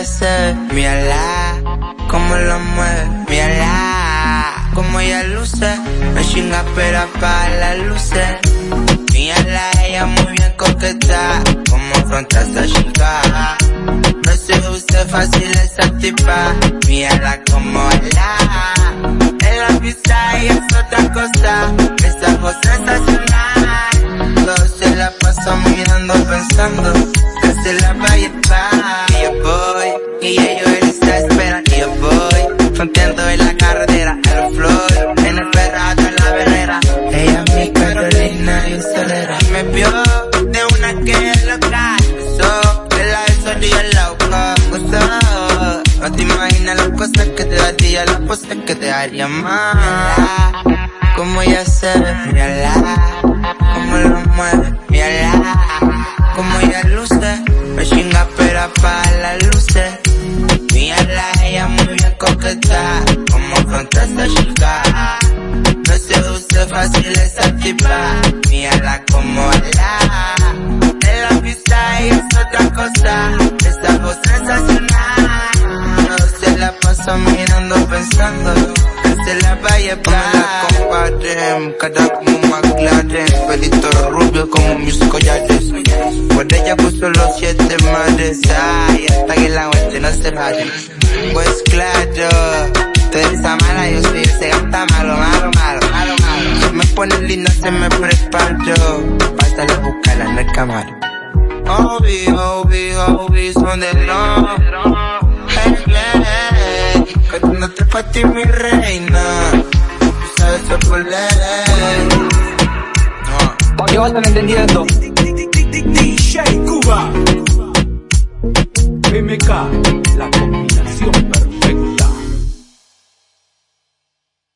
Mírala, como lo mueve, mírala, como ella luce, me chinga pero para las luces. Mírala, ella muy bien coqueta, como afronta esa chica. No se use fácil esa tipa, mírala como la. En la pista y es otra cosa, esa voz sensacional. Todo se la pasa mirando pensando, que se la va a llevar. Y voy, y ellos él está esperando. Y yo voy, fronteando en la carretera, el flow, en el perrato, en la vereda. Ella es mi Carolina y solera. Me vio de una que es loca, eso, de la de sonríe loco, gozó. No te imaginas las cosas que te daría, las cosas que te haría más. Como ella se ve, mírala, como lo mueve, mírala, Mírala, ella muy bien coqueta, como afronta esa chica. No se use fácil esa tipa, mírala como la. En la pista es otra cosa, esa voz sensacional. No se la pasa mirando pensando, la va a llevar. compadre, cara como McLaren, pelito rubio como mis collares. Por ella puso los siete mares, ay, hasta que la muerte no se pare. Pues claro, tú eres esa mala, yo soy ese gata malo, malo, malo, malo, malo. Se me pone linda, se me preparo, pásale a buscarla en el camaro. Obi, Obi, Obi, son de hey, que tú no te pa' ti, mi reina. Sabes que por ley. ¿Para qué vas a entendiendo? DJ Cuba. MK, la perfecta.